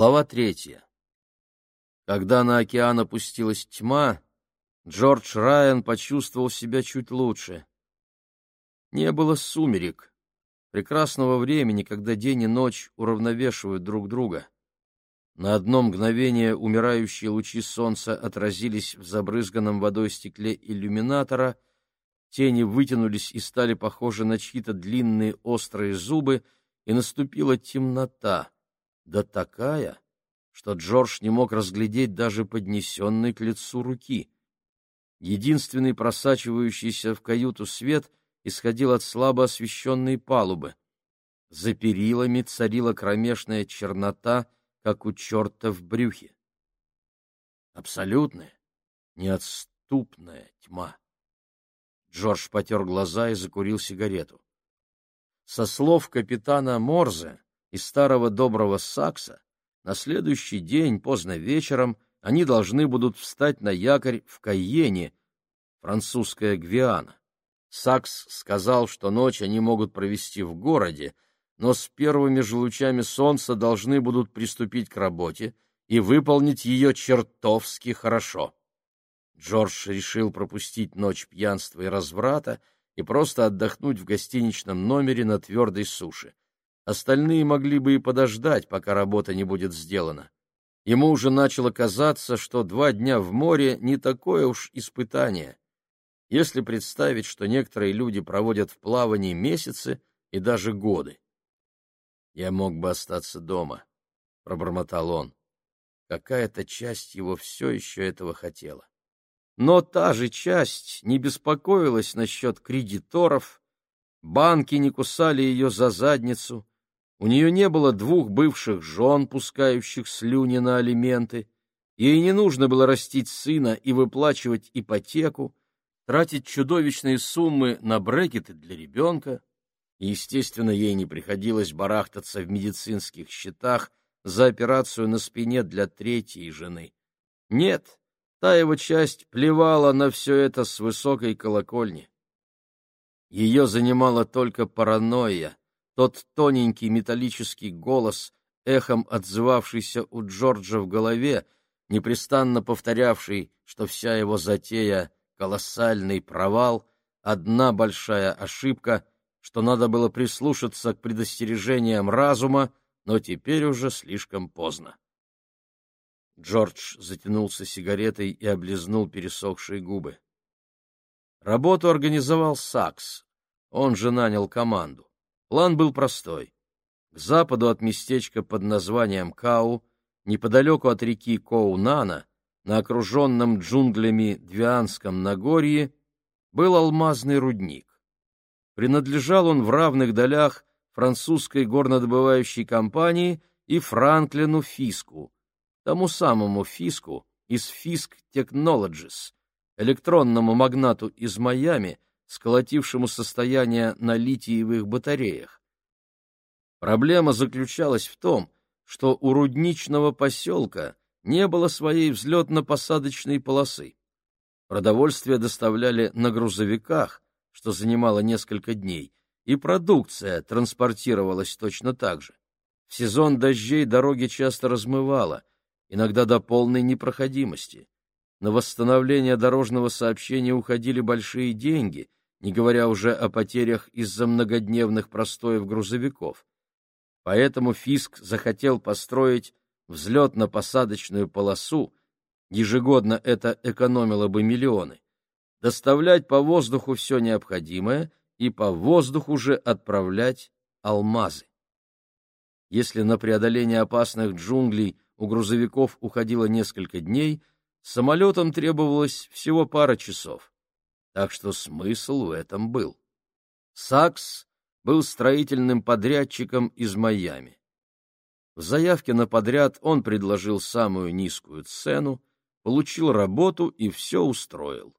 Глава третья. Когда на океан опустилась тьма, Джордж Райан почувствовал себя чуть лучше. Не было сумерек, прекрасного времени, когда день и ночь уравновешивают друг друга. На одно мгновение умирающие лучи солнца отразились в забрызганном водой стекле иллюминатора, тени вытянулись и стали похожи на чьи-то длинные острые зубы, и наступила темнота да такая, что Джордж не мог разглядеть даже поднесенной к лицу руки. Единственный просачивающийся в каюту свет исходил от слабо освещенной палубы. За перилами царила кромешная чернота, как у черта в брюхе. Абсолютная, неотступная тьма. Джордж потер глаза и закурил сигарету. Со слов капитана Морзе, из старого доброго Сакса, на следующий день поздно вечером они должны будут встать на якорь в Кайене, французская Гвиана. Сакс сказал, что ночь они могут провести в городе, но с первыми же лучами солнца должны будут приступить к работе и выполнить ее чертовски хорошо. Джордж решил пропустить ночь пьянства и разврата и просто отдохнуть в гостиничном номере на твердой суше. Остальные могли бы и подождать, пока работа не будет сделана. Ему уже начало казаться, что два дня в море не такое уж испытание. Если представить, что некоторые люди проводят в плавании месяцы и даже годы. «Я мог бы остаться дома», — пробормотал он. Какая-то часть его все еще этого хотела. Но та же часть не беспокоилась насчет кредиторов, банки не кусали ее за задницу, у нее не было двух бывших жен, пускающих слюни на алименты. Ей не нужно было растить сына и выплачивать ипотеку, тратить чудовищные суммы на брекеты для ребенка. естественно, ей не приходилось барахтаться в медицинских счетах за операцию на спине для третьей жены. Нет, та его часть плевала на все это с высокой колокольни. Ее занимала только паранойя, тот тоненький металлический голос, эхом отзывавшийся у Джорджа в голове, непрестанно повторявший, что вся его затея — колоссальный провал, одна большая ошибка, что надо было прислушаться к предостережениям разума, но теперь уже слишком поздно. Джордж затянулся сигаретой и облизнул пересохшие губы. Работу организовал Сакс, он же нанял команду. План был простой. К западу от местечка под названием Кау, неподалеку от реки Коунана, на окруженном джунглями Двианском Нагорье, был алмазный рудник. Принадлежал он в равных долях французской горнодобывающей компании и Франклину Фиску, тому самому Фиску из Fisk Technologies, электронному магнату из Майами, сколотившему состояние на литиевых батареях. Проблема заключалась в том, что у рудничного поселка не было своей взлетно-посадочной полосы. Продовольствие доставляли на грузовиках, что занимало несколько дней, и продукция транспортировалась точно так же. В сезон дождей дороги часто размывало, иногда до полной непроходимости. На восстановление дорожного сообщения уходили большие деньги — не говоря уже о потерях из-за многодневных простоев грузовиков. Поэтому Фиск захотел построить взлетно-посадочную полосу, ежегодно это экономило бы миллионы, доставлять по воздуху все необходимое и по воздуху же отправлять алмазы. Если на преодоление опасных джунглей у грузовиков уходило несколько дней, самолетам требовалось всего пара часов так что смысл в этом был. Сакс был строительным подрядчиком из Майами. В заявке на подряд он предложил самую низкую цену, получил работу и все устроил.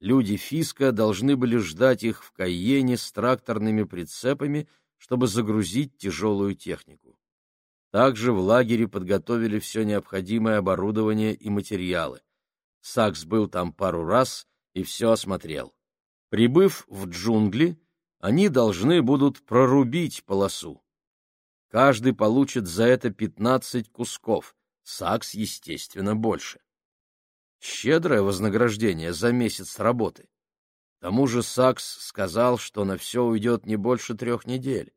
Люди Фиска должны были ждать их в Кайене с тракторными прицепами, чтобы загрузить тяжелую технику. Также в лагере подготовили все необходимое оборудование и материалы. Сакс был там пару раз и все осмотрел. Прибыв в джунгли, они должны будут прорубить полосу. Каждый получит за это пятнадцать кусков, Сакс, естественно, больше. Щедрое вознаграждение за месяц работы. К тому же Сакс сказал, что на все уйдет не больше трех недель.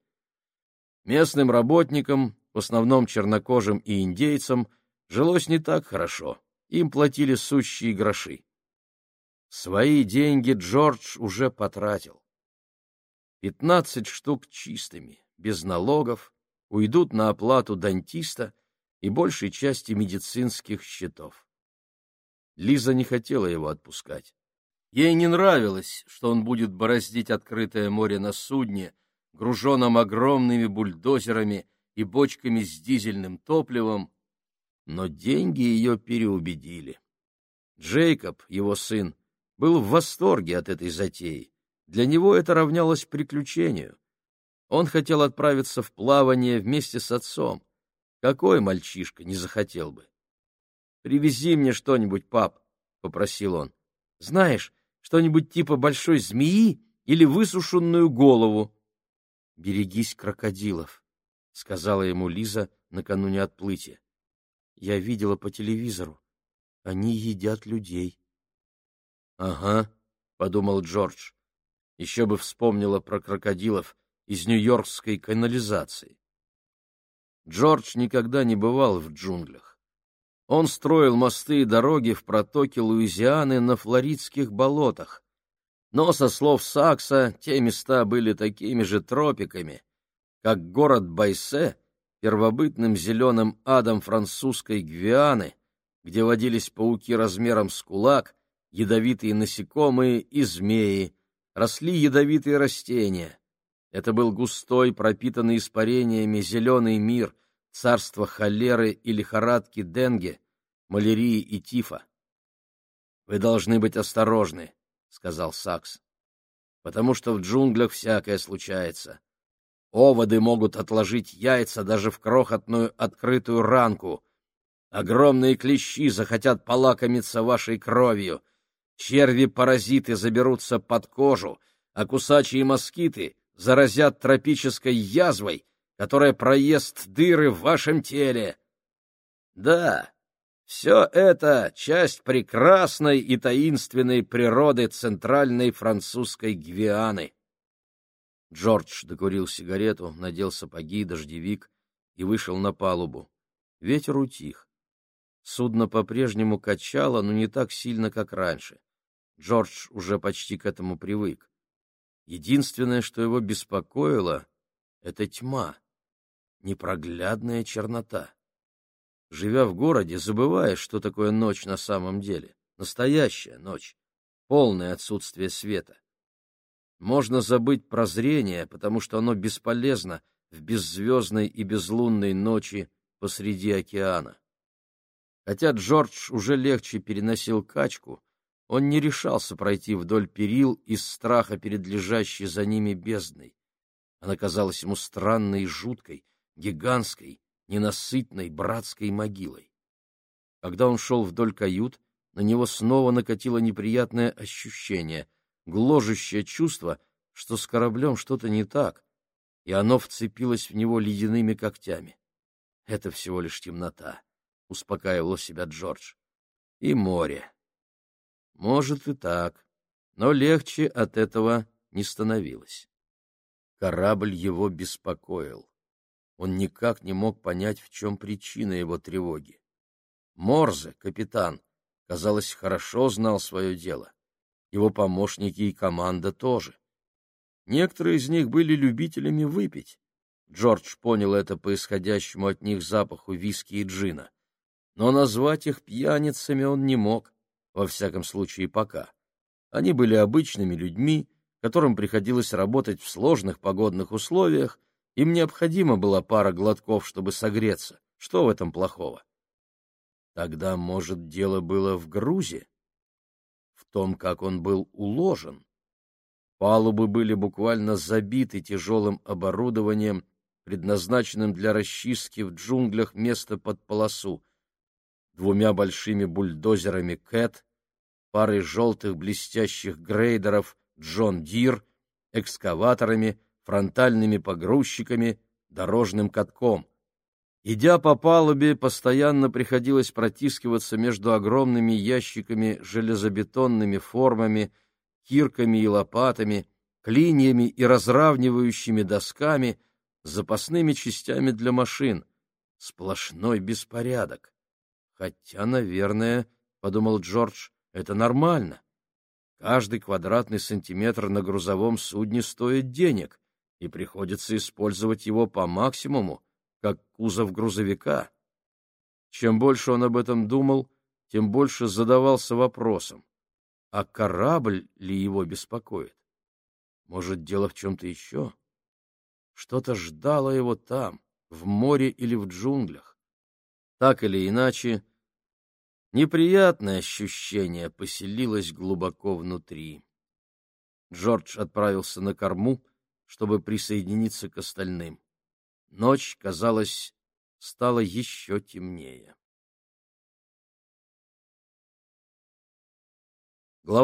Местным работникам, в основном чернокожим и индейцам, жилось не так хорошо, им платили сущие гроши. Свои деньги Джордж уже потратил. Пятнадцать штук чистыми, без налогов, уйдут на оплату дантиста и большей части медицинских счетов. Лиза не хотела его отпускать. Ей не нравилось, что он будет бороздить открытое море на судне, груженном огромными бульдозерами и бочками с дизельным топливом, но деньги ее переубедили. Джейкоб, его сын, был в восторге от этой затеи. Для него это равнялось приключению. Он хотел отправиться в плавание вместе с отцом. Какой мальчишка не захотел бы? «Привези мне что-нибудь, пап», — попросил он. «Знаешь, что-нибудь типа большой змеи или высушенную голову?» «Берегись крокодилов», — сказала ему Лиза накануне отплытия. «Я видела по телевизору. Они едят людей». «Ага», — подумал Джордж. Еще бы вспомнила про крокодилов из нью-йоркской канализации. Джордж никогда не бывал в джунглях. Он строил мосты и дороги в протоке Луизианы на флоридских болотах. Но, со слов Сакса, те места были такими же тропиками, как город Байсе, первобытным зеленым адом французской Гвианы, где водились пауки размером с кулак, ядовитые насекомые и змеи, росли ядовитые растения. Это был густой, пропитанный испарениями зеленый мир, царство холеры и лихорадки денге, малярии и тифа. — Вы должны быть осторожны, — сказал Сакс, — потому что в джунглях всякое случается. Оводы могут отложить яйца даже в крохотную открытую ранку. Огромные клещи захотят полакомиться вашей кровью — Черви-паразиты заберутся под кожу, а кусачие москиты заразят тропической язвой, которая проест дыры в вашем теле. Да, все это часть прекрасной и таинственной природы центральной французской Гвианы. Джордж докурил сигарету, надел сапоги, дождевик и вышел на палубу. Ветер утих. Судно по-прежнему качало, но не так сильно, как раньше. Джордж уже почти к этому привык. Единственное, что его беспокоило, — это тьма, непроглядная чернота. Живя в городе, забываешь, что такое ночь на самом деле, настоящая ночь, полное отсутствие света. Можно забыть прозрение, потому что оно бесполезно в беззвездной и безлунной ночи посреди океана. Хотя Джордж уже легче переносил качку, он не решался пройти вдоль перил из страха перед лежащей за ними бездной. Она казалась ему странной и жуткой, гигантской, ненасытной братской могилой. Когда он шел вдоль кают, на него снова накатило неприятное ощущение, гложущее чувство, что с кораблем что-то не так, и оно вцепилось в него ледяными когтями. Это всего лишь темнота, — успокаивал себя Джордж. И море. Может и так, но легче от этого не становилось. Корабль его беспокоил. Он никак не мог понять, в чем причина его тревоги. Морзе, капитан, казалось, хорошо знал свое дело. Его помощники и команда тоже. Некоторые из них были любителями выпить. Джордж понял это по исходящему от них запаху виски и джина. Но назвать их пьяницами он не мог во всяком случае пока. Они были обычными людьми, которым приходилось работать в сложных погодных условиях, им необходима была пара глотков, чтобы согреться. Что в этом плохого? Тогда, может, дело было в грузе? В том, как он был уложен? Палубы были буквально забиты тяжелым оборудованием, предназначенным для расчистки в джунглях места под полосу, двумя большими бульдозерами Кэт, парой желтых блестящих грейдеров Джон Дир, экскаваторами, фронтальными погрузчиками, дорожным катком. Идя по палубе, постоянно приходилось протискиваться между огромными ящиками железобетонными формами, кирками и лопатами, клиньями и разравнивающими досками, запасными частями для машин. Сплошной беспорядок. Хотя, наверное, — подумал Джордж, — это нормально. Каждый квадратный сантиметр на грузовом судне стоит денег, и приходится использовать его по максимуму, как кузов грузовика. Чем больше он об этом думал, тем больше задавался вопросом, а корабль ли его беспокоит? Может, дело в чем-то еще? Что-то ждало его там, в море или в джунглях. Так или иначе, неприятное ощущение поселилось глубоко внутри. Джордж отправился на корму, чтобы присоединиться к остальным. Ночь, казалось, стала еще темнее.